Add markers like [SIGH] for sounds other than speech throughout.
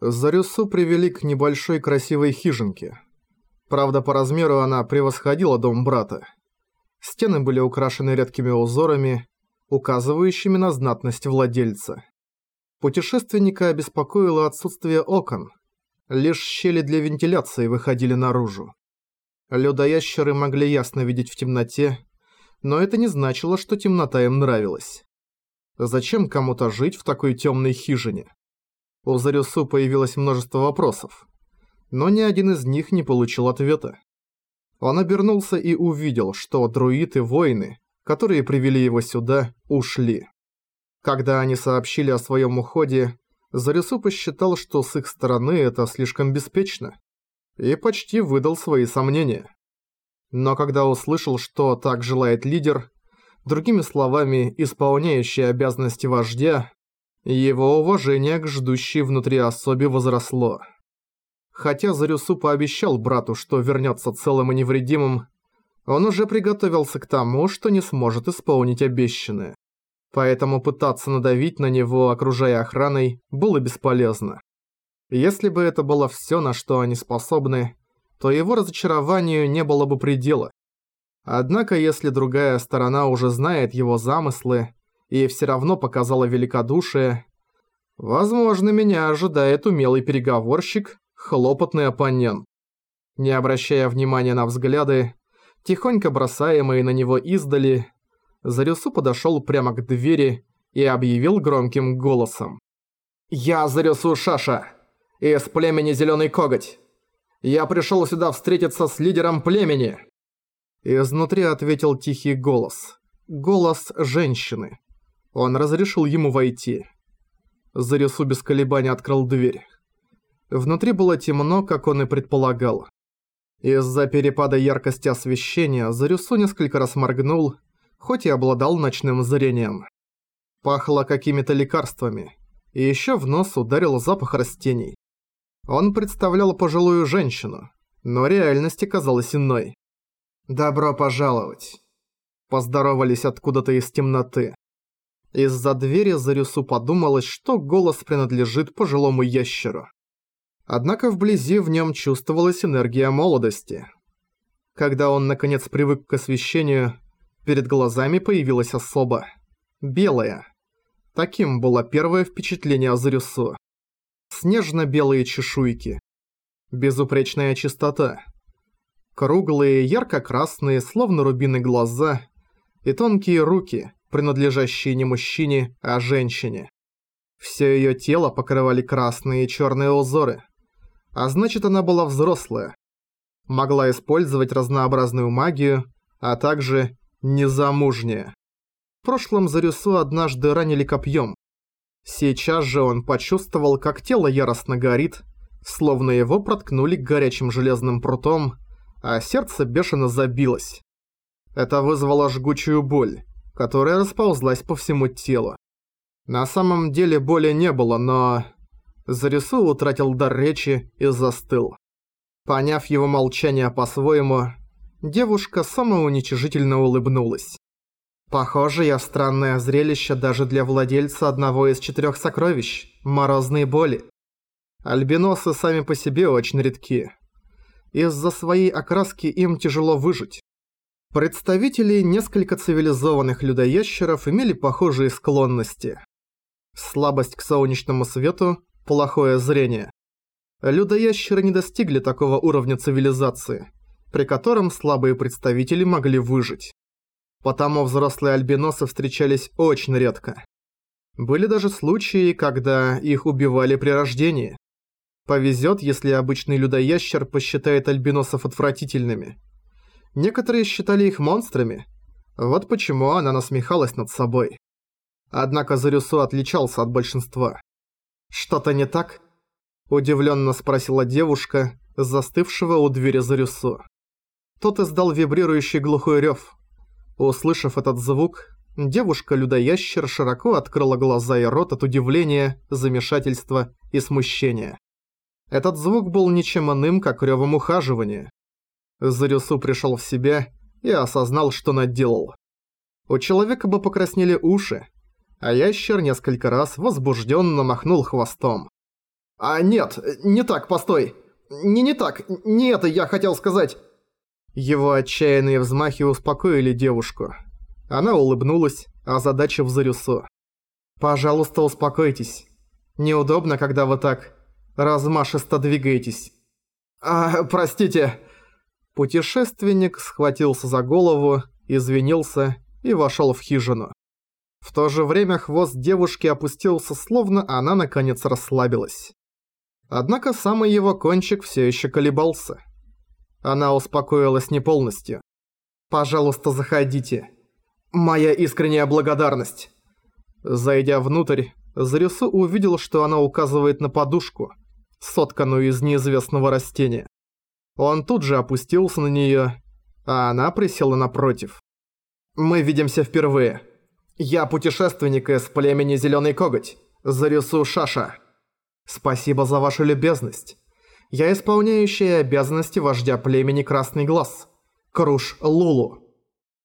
Зарюсу привели к небольшой красивой хижинке. Правда, по размеру она превосходила дом брата. Стены были украшены редкими узорами, указывающими на знатность владельца. Путешественника обеспокоило отсутствие окон. Лишь щели для вентиляции выходили наружу. Людоящеры могли ясно видеть в темноте, но это не значило, что темнота им нравилась. Зачем кому-то жить в такой темной хижине? У Зарюсу появилось множество вопросов, но ни один из них не получил ответа. Он обернулся и увидел, что друиды-воины, которые привели его сюда, ушли. Когда они сообщили о своем уходе, Зарюсу посчитал, что с их стороны это слишком беспечно, и почти выдал свои сомнения. Но когда услышал, что так желает лидер, другими словами, исполняющий обязанности вождя, его уважение к ждущей внутри особе возросло. Хотя Зарюсу пообещал брату, что вернется целым и невредимым, он уже приготовился к тому, что не сможет исполнить обещанное. Поэтому пытаться надавить на него, окружая охраной, было бесполезно. Если бы это было все, на что они способны, то его разочарованию не было бы предела. Однако, если другая сторона уже знает его замыслы, и все равно показала великодушие. Возможно, меня ожидает умелый переговорщик, хлопотный оппонент. Не обращая внимания на взгляды, тихонько бросаемые на него издали, Зарюсу подошел прямо к двери и объявил громким голосом. «Я Зарюсу Шаша, из племени Зеленый Коготь. Я пришел сюда встретиться с лидером племени!» Изнутри ответил тихий голос. Голос женщины. Он разрешил ему войти. Зарису без колебаний открыл дверь. Внутри было темно, как он и предполагал. Из-за перепада яркости освещения Зарюсу несколько раз моргнул, хоть и обладал ночным зрением. Пахло какими-то лекарствами, и еще в нос ударил запах растений. Он представлял пожилую женщину, но реальность оказалась иной. «Добро пожаловать!» Поздоровались откуда-то из темноты. Из-за двери Зарюсу подумалось, что голос принадлежит пожилому ящеру. Однако вблизи в нем чувствовалась энергия молодости. Когда он наконец привык к освещению, перед глазами появилась особа. Белая. Таким было первое впечатление о Зарюсу. Снежно-белые чешуйки. Безупречная чистота. Круглые, ярко-красные, словно рубины глаза и тонкие руки, принадлежащие не мужчине, а женщине. Все ее тело покрывали красные и черные узоры. А значит, она была взрослая. Могла использовать разнообразную магию, а также незамужняя. В прошлом Зарюсу однажды ранили копьем. Сейчас же он почувствовал, как тело яростно горит, словно его проткнули горячим железным прутом, а сердце бешено забилось. Это вызвало жгучую боль которая расползлась по всему телу. На самом деле боли не было, но... Зарису утратил дар речи и застыл. Поняв его молчание по-своему, девушка самоуничижительно улыбнулась. «Похоже, я странное зрелище даже для владельца одного из четырех сокровищ – морозные боли. Альбиносы сами по себе очень редки. Из-за своей окраски им тяжело выжить. Представители несколько цивилизованных людоящеров имели похожие склонности. Слабость к солнечному свету, плохое зрение. Людоящеры не достигли такого уровня цивилизации, при котором слабые представители могли выжить. Потому взрослые альбиносы встречались очень редко. Были даже случаи, когда их убивали при рождении. Повезет, если обычный людоящер посчитает альбиносов отвратительными – Некоторые считали их монстрами. Вот почему она насмехалась над собой. Однако Зарюсу отличался от большинства. «Что-то не так?» – удивленно спросила девушка, застывшего у двери Зарюсу. Тот издал вибрирующий глухой рев. Услышав этот звук, девушка-людоящер широко открыла глаза и рот от удивления, замешательства и смущения. Этот звук был ничем иным, как ревом ухаживания. Зарюсу пришел в себя и осознал, что наделал. У человека бы покраснели уши, а ящер несколько раз возбужденно махнул хвостом. А нет, не так, постой. Не не так, не это я хотел сказать. Его отчаянные взмахи успокоили девушку. Она улыбнулась, а задача в Зарюсу. «Пожалуйста, успокойтесь. Неудобно, когда вы так размашисто двигаетесь». «А, простите». Путешественник схватился за голову, извинился и вошел в хижину. В то же время хвост девушки опустился, словно она наконец расслабилась. Однако самый его кончик все еще колебался. Она успокоилась не полностью. «Пожалуйста, заходите. Моя искренняя благодарность». Зайдя внутрь, Зарюсу увидел, что она указывает на подушку, сотканную из неизвестного растения. Он тут же опустился на неё, а она присела напротив. «Мы видимся впервые. Я путешественник из племени Зелёный Коготь, Зарюсу Шаша. Спасибо за вашу любезность. Я исполняющая обязанности вождя племени Красный Глаз, Круш Лулу».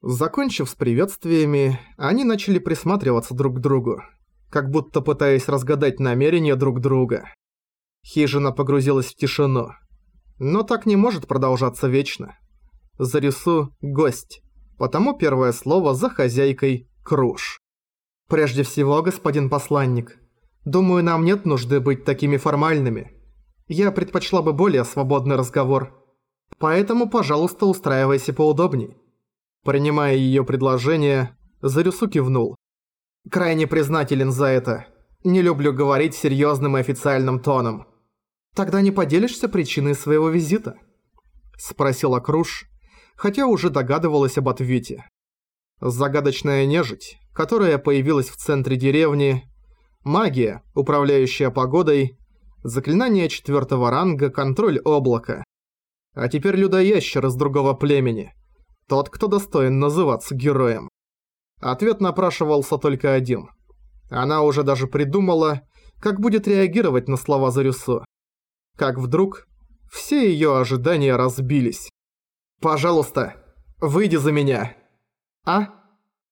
Закончив с приветствиями, они начали присматриваться друг к другу, как будто пытаясь разгадать намерения друг друга. Хижина погрузилась в тишину. Но так не может продолжаться вечно. Зарису – гость, потому первое слово за хозяйкой – круж. Прежде всего, господин посланник, думаю, нам нет нужды быть такими формальными. Я предпочла бы более свободный разговор. Поэтому, пожалуйста, устраивайся поудобней. Принимая ее предложение, Зарюсу кивнул. Крайне признателен за это. Не люблю говорить серьезным и официальным тоном. Тогда не поделишься причиной своего визита? Спросила Круш, хотя уже догадывалась об ответе. Загадочная нежить, которая появилась в центре деревни, магия, управляющая погодой, заклинание четвертого ранга, контроль облака. А теперь людоящер из другого племени. Тот, кто достоин называться героем. Ответ напрашивался только один. Она уже даже придумала, как будет реагировать на слова Зарюсо. Как вдруг все ее ожидания разбились. «Пожалуйста, выйди за меня!» «А?»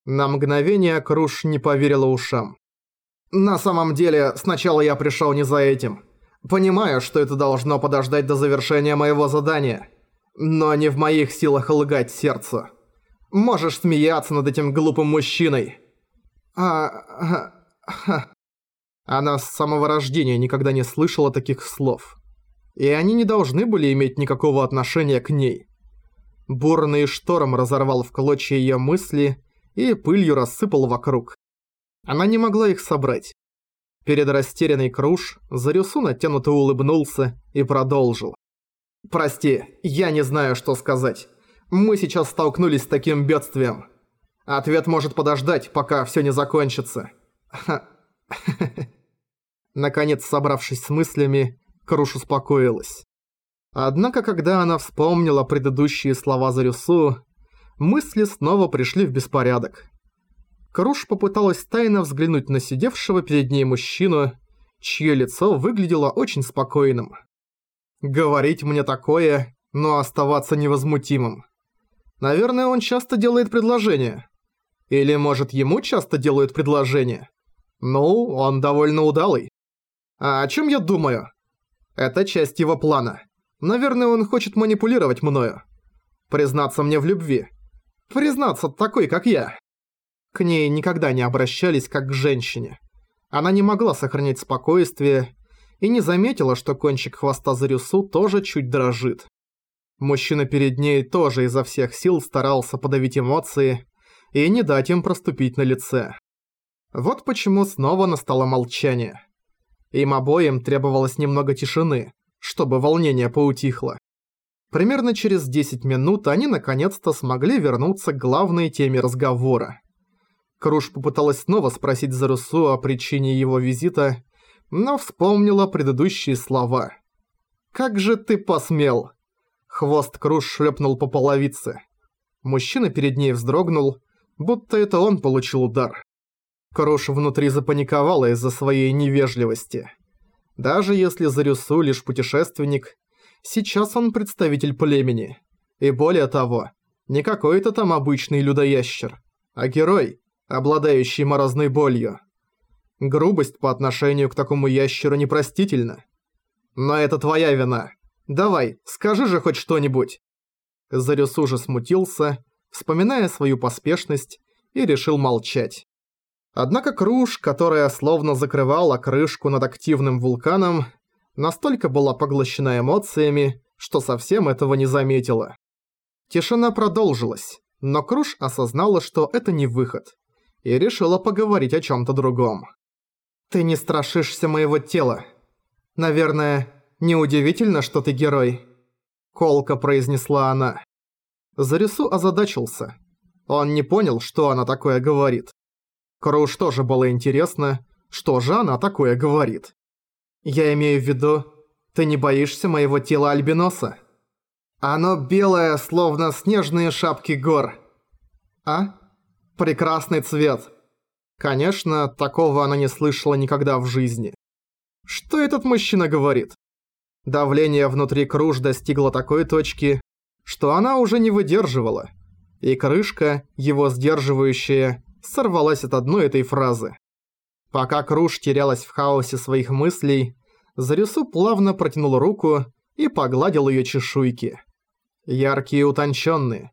На мгновение Круш не поверила ушам. «На самом деле, сначала я пришел не за этим. Понимаю, что это должно подождать до завершения моего задания. Но не в моих силах лгать сердцу. Можешь смеяться над этим глупым мужчиной. А... а... а. Она с самого рождения никогда не слышала таких слов. И они не должны были иметь никакого отношения к ней. Бурный шторм разорвал в клочья ее мысли и пылью рассыпал вокруг. Она не могла их собрать. Перед растерянной Круш Зарюсу натянуто улыбнулся и продолжил. «Прости, я не знаю, что сказать. Мы сейчас столкнулись с таким бедствием. Ответ может подождать, пока все не закончится. [LAUGHS] Наконец, собравшись с мыслями, Круш успокоилась. Однако, когда она вспомнила предыдущие слова Зарюсу, мысли снова пришли в беспорядок. Круш попыталась тайно взглянуть на сидевшего перед ней мужчину, чье лицо выглядело очень спокойным. Говорить мне такое, но оставаться невозмутимым. Наверное, он часто делает предложения. Или, может, ему часто делают предложения? Ну, он довольно удалый. А о чем я думаю? Это часть его плана. Наверное, он хочет манипулировать мною. Признаться мне в любви. Признаться такой, как я. К ней никогда не обращались как к женщине. Она не могла сохранять спокойствие и не заметила, что кончик хвоста Зарюсу тоже чуть дрожит. Мужчина перед ней тоже изо всех сил старался подавить эмоции и не дать им проступить на лице. Вот почему снова настало молчание. Им обоим требовалось немного тишины, чтобы волнение поутихло. Примерно через 10 минут они наконец-то смогли вернуться к главной теме разговора. Круш попыталась снова спросить Зарусу о причине его визита, но вспомнила предыдущие слова. «Как же ты посмел?» Хвост Круш шлепнул по половице. Мужчина перед ней вздрогнул, будто это он получил удар. Круш внутри запаниковала из-за своей невежливости. Даже если Зарюсу лишь путешественник, сейчас он представитель племени. И более того, не какой-то там обычный людоящер, а герой, обладающий морозной болью. Грубость по отношению к такому ящеру непростительна. Но это твоя вина. Давай, скажи же хоть что-нибудь. Зарюсу же смутился, вспоминая свою поспешность, и решил молчать. Однако Круж, которая словно закрывала крышку над активным вулканом, настолько была поглощена эмоциями, что совсем этого не заметила. Тишина продолжилась, но Круж осознала, что это не выход, и решила поговорить о чём-то другом. «Ты не страшишься моего тела. Наверное, неудивительно, что ты герой», — колко произнесла она. Зарису озадачился. Он не понял, что она такое говорит. Круж тоже было интересно, что же она такое говорит. «Я имею в виду, ты не боишься моего тела альбиноса?» «Оно белое, словно снежные шапки гор». «А? Прекрасный цвет». Конечно, такого она не слышала никогда в жизни. Что этот мужчина говорит? Давление внутри Круж достигло такой точки, что она уже не выдерживала, и крышка, его сдерживающая, сорвалась от одной этой фразы. Пока Круж терялась в хаосе своих мыслей, Зарюсу плавно протянул руку и погладил ее чешуйки. Яркие и утонченные.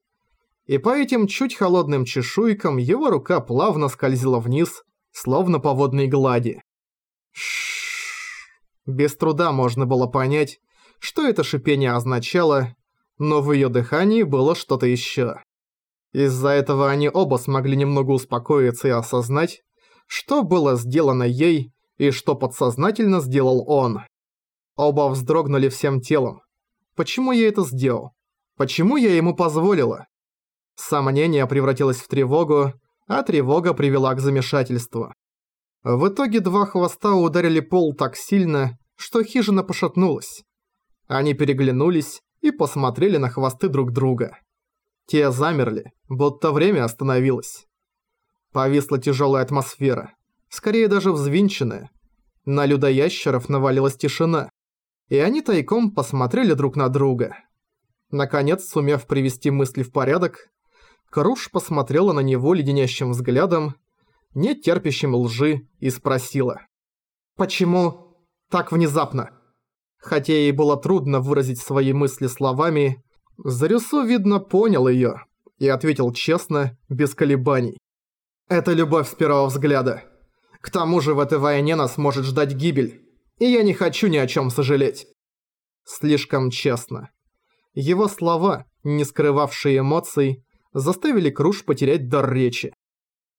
И по этим чуть холодным чешуйкам его рука плавно скользила вниз, словно по водной глади. Шшш. Без труда можно было понять, что это шипение означало, но в ее дыхании было что-то еще. Из-за этого они оба смогли немного успокоиться и осознать, что было сделано ей и что подсознательно сделал он. Оба вздрогнули всем телом. Почему я это сделал? Почему я ему позволила? Сомнение превратилось в тревогу, а тревога привела к замешательству. В итоге два хвоста ударили пол так сильно, что хижина пошатнулась. Они переглянулись и посмотрели на хвосты друг друга. Те замерли, будто время остановилось. Повисла тяжелая атмосфера, скорее даже взвинченная. На людоящеров навалилась тишина, и они тайком посмотрели друг на друга. Наконец, сумев привести мысли в порядок, Круш посмотрела на него леденящим взглядом, не терпящим лжи, и спросила. «Почему так внезапно?» Хотя ей было трудно выразить свои мысли словами, Зарюсу, видно, понял её и ответил честно, без колебаний. «Это любовь с первого взгляда. К тому же в этой войне нас может ждать гибель, и я не хочу ни о чём сожалеть». Слишком честно. Его слова, не скрывавшие эмоций, заставили Круш потерять дар речи.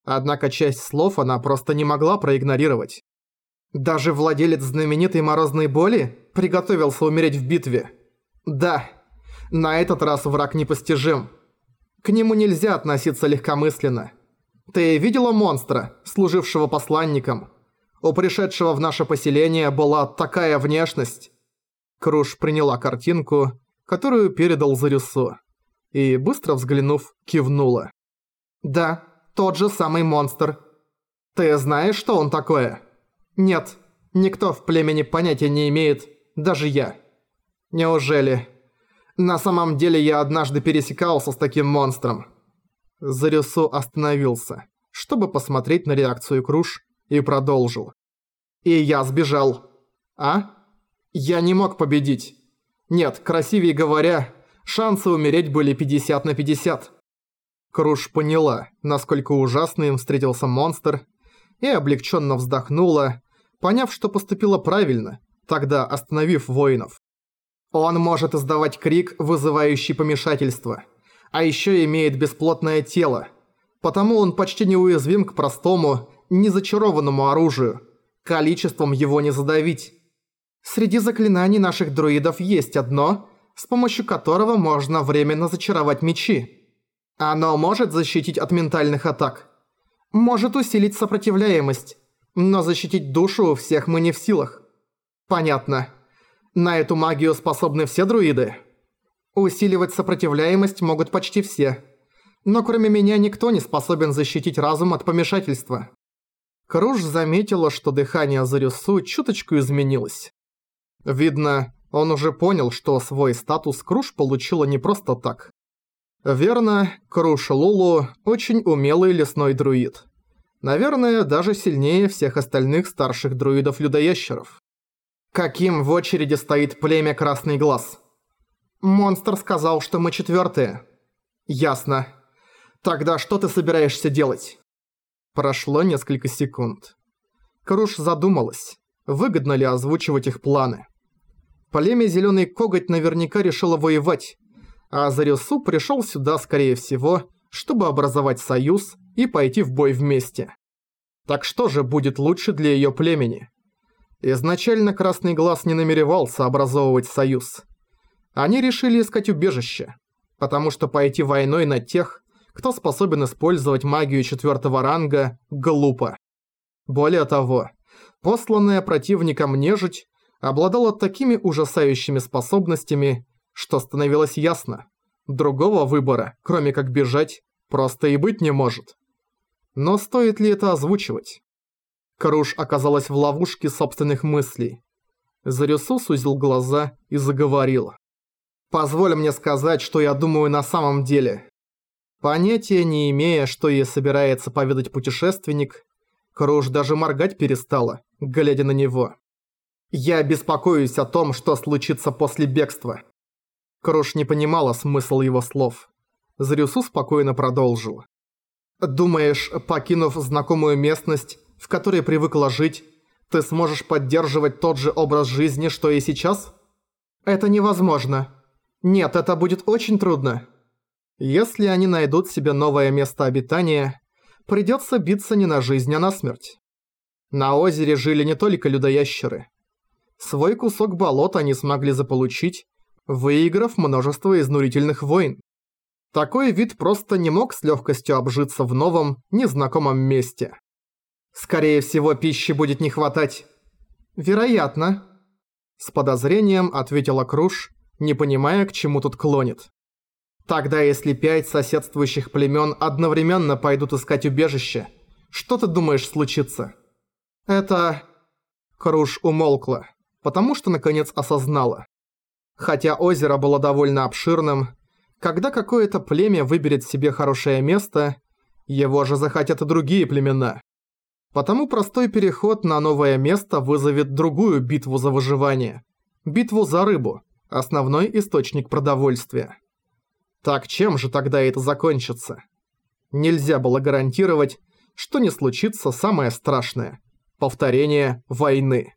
Однако часть слов она просто не могла проигнорировать. Даже владелец знаменитой морозной боли приготовился умереть в битве. Да, на этот раз враг непостижим. К нему нельзя относиться легкомысленно. Ты видела монстра, служившего посланником? У пришедшего в наше поселение была такая внешность. Круш приняла картинку, которую передал Зарюсу, и, быстро взглянув, кивнула. «Да, тот же самый монстр. Ты знаешь, что он такое?» «Нет, никто в племени понятия не имеет, даже я». «Неужели?» «На самом деле я однажды пересекался с таким монстром». Зарюсу остановился, чтобы посмотреть на реакцию Круш, и продолжил. «И я сбежал. А? Я не мог победить. Нет, красивее говоря, шансы умереть были 50 на 50». Круш поняла, насколько ужасно им встретился монстр, и облегченно вздохнула, поняв, что поступила правильно, тогда остановив воинов. Он может издавать крик, вызывающий помешательство, а еще имеет бесплотное тело, потому он почти неуязвим к простому, незачарованному оружию, количеством его не задавить. Среди заклинаний наших друидов есть одно, с помощью которого можно временно зачаровать мечи. Оно может защитить от ментальных атак, может усилить сопротивляемость, но защитить душу у всех мы не в силах. Понятно. На эту магию способны все друиды. Усиливать сопротивляемость могут почти все. Но кроме меня никто не способен защитить разум от помешательства. Круж заметила, что дыхание Зарюсу чуточку изменилось. Видно, он уже понял, что свой статус Круж получила не просто так. Верно, Круш Лулу очень умелый лесной друид. Наверное, даже сильнее всех остальных старших друидов-людоящеров. Каким в очереди стоит племя Красный Глаз? Монстр сказал, что мы четвертые. Ясно. Тогда что ты собираешься делать? Прошло несколько секунд. Круш задумалась, выгодно ли озвучивать их планы. Племя Зеленый Коготь наверняка решило воевать, а Зарюсу пришел сюда, скорее всего, чтобы образовать союз и пойти в бой вместе. Так что же будет лучше для ее племени? Изначально Красный Глаз не намеревался образовывать союз. Они решили искать убежище, потому что пойти войной на тех, кто способен использовать магию четвертого ранга, глупо. Более того, посланная противником нежить обладала такими ужасающими способностями, что становилось ясно. Другого выбора, кроме как бежать, просто и быть не может. Но стоит ли это озвучивать? Круш оказалась в ловушке собственных мыслей. Зарюсу сузил глаза и заговорил. «Позволь мне сказать, что я думаю на самом деле». Понятия не имея, что ей собирается поведать путешественник, Круш даже моргать перестала, глядя на него. «Я беспокоюсь о том, что случится после бегства». Круш не понимала смысл его слов. Зарюсу спокойно продолжил. «Думаешь, покинув знакомую местность, в которой привыкла жить, ты сможешь поддерживать тот же образ жизни, что и сейчас? Это невозможно. Нет, это будет очень трудно. Если они найдут себе новое место обитания, придется биться не на жизнь, а на смерть. На озере жили не только людоящеры. Свой кусок болота они смогли заполучить, выиграв множество изнурительных войн. Такой вид просто не мог с легкостью обжиться в новом, незнакомом месте. Скорее всего, пищи будет не хватать. Вероятно. С подозрением ответила Круш, не понимая, к чему тут клонит. Тогда если пять соседствующих племен одновременно пойдут искать убежище, что ты думаешь случится? Это... Круш умолкла, потому что наконец осознала. Хотя озеро было довольно обширным, когда какое-то племя выберет себе хорошее место, его же захотят и другие племена. Потому простой переход на новое место вызовет другую битву за выживание. Битву за рыбу, основной источник продовольствия. Так чем же тогда это закончится? Нельзя было гарантировать, что не случится самое страшное – повторение войны.